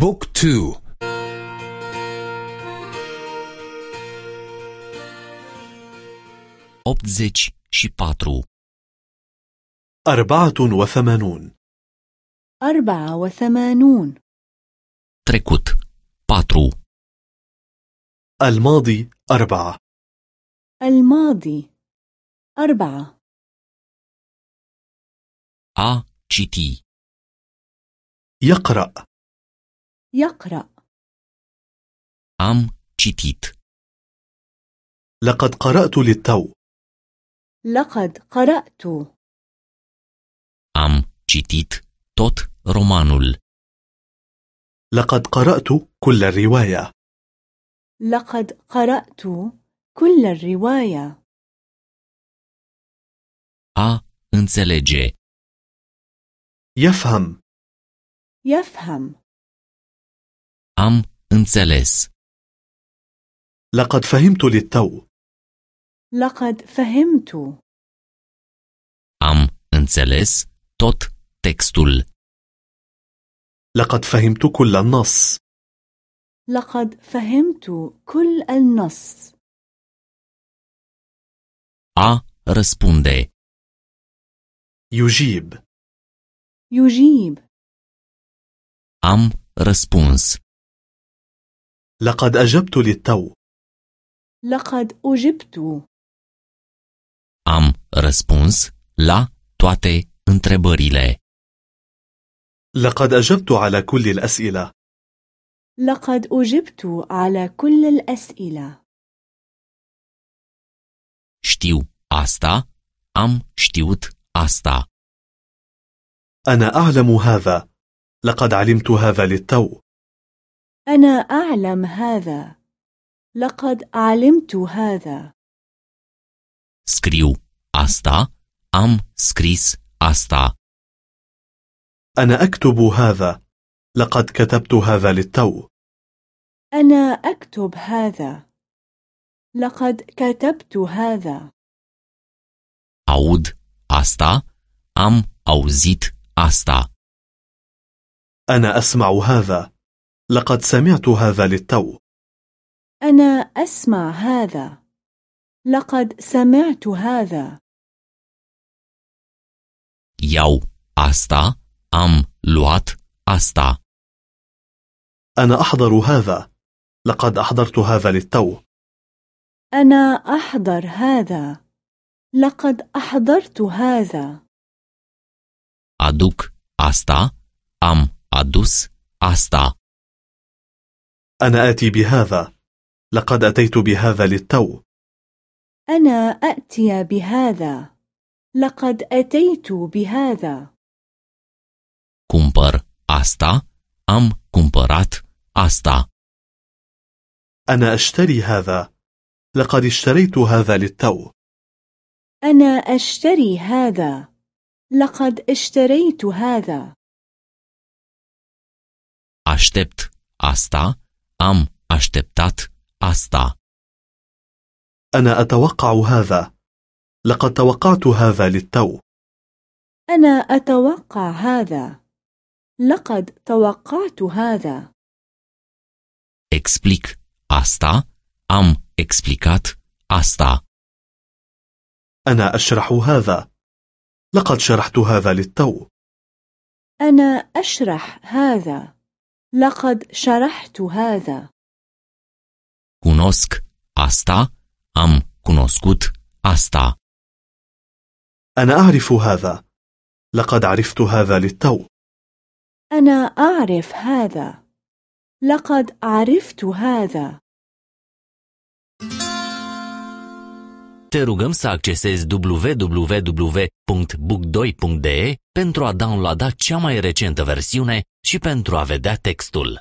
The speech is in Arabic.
بوك تو și patru. أربعة وثمانون. أربعة وثمانون. Trecut. Patru. الماضي أربعة. الماضي أربعة. A citi يقرأ. يقرأ. Am citit. لقد قرأت للتو. لقد قرأت. Am citit tot romanul. لقد قرأت كل الرواية. لقد قرأت كل الرواية. A înțelege. يفهم. يفهم. Am înțeles. لقد فهمت للتو. لقد فهمت. Am înțeles tot textul. لقد فهمت كل النص. لقد فهمت كل النص. A răspunde. يجيب. يجيب. Am răspuns. لقد أجبت للتو. لقد أجبت. Am răspuns la toate întrebările. لقد أجبت على كل الأسئلة. لقد أجبت على كل الأسئلة. Știu asta am știut asta. أنا أعلم هذا. لقد علمت هذا للتو. أنا أعلم هذا. لقد علمت هذا. Scriu asta am scris asta. أنا أكتب هذا. لقد كتبت هذا للتو. أنا أكتب هذا. لقد كتبت هذا. Aud asta am auzit asta. أنا أسمع هذا. لقد سمعت هذا للتو. أنا أسمع هذا. لقد سمعت هذا. Iau asta am luat asta. أنا أحضر هذا. لقد أحضرت هذا للتو. أنا أحضر هذا. لقد أحضرت هذا. Aduc asta am adus asta. أنا آتي بهذا. لقد أتيت بهذا للتو. أنا أأتي بهذا. لقد أتيت بهذا. Cumpăr asta? Am cumpărat asta. أنا أشتري هذا. لقد اشتريت هذا للتو. أنا أشتري هذا. لقد اشتريت هذا. Aștept asta am așteptat asta. أنا أتوقع هذا. لقد توقعت هذا للتو. أنا أتوقع هذا. لقد توقعت هذا. Explic asta. Am explicat asta. أنا أشرح هذا. لقد شرحت هذا للتو. أنا أشرح هذا. لقد شرحت هذا. Cunosc asta? Am cunoscut asta. أنا أعرف هذا. لقد عرفت هذا للتو. أنا أعرف هذا. لقد عرفت هذا. Te rugăm să accesezi www.book2.de pentru a downloada cea mai recentă versiune și pentru a vedea textul.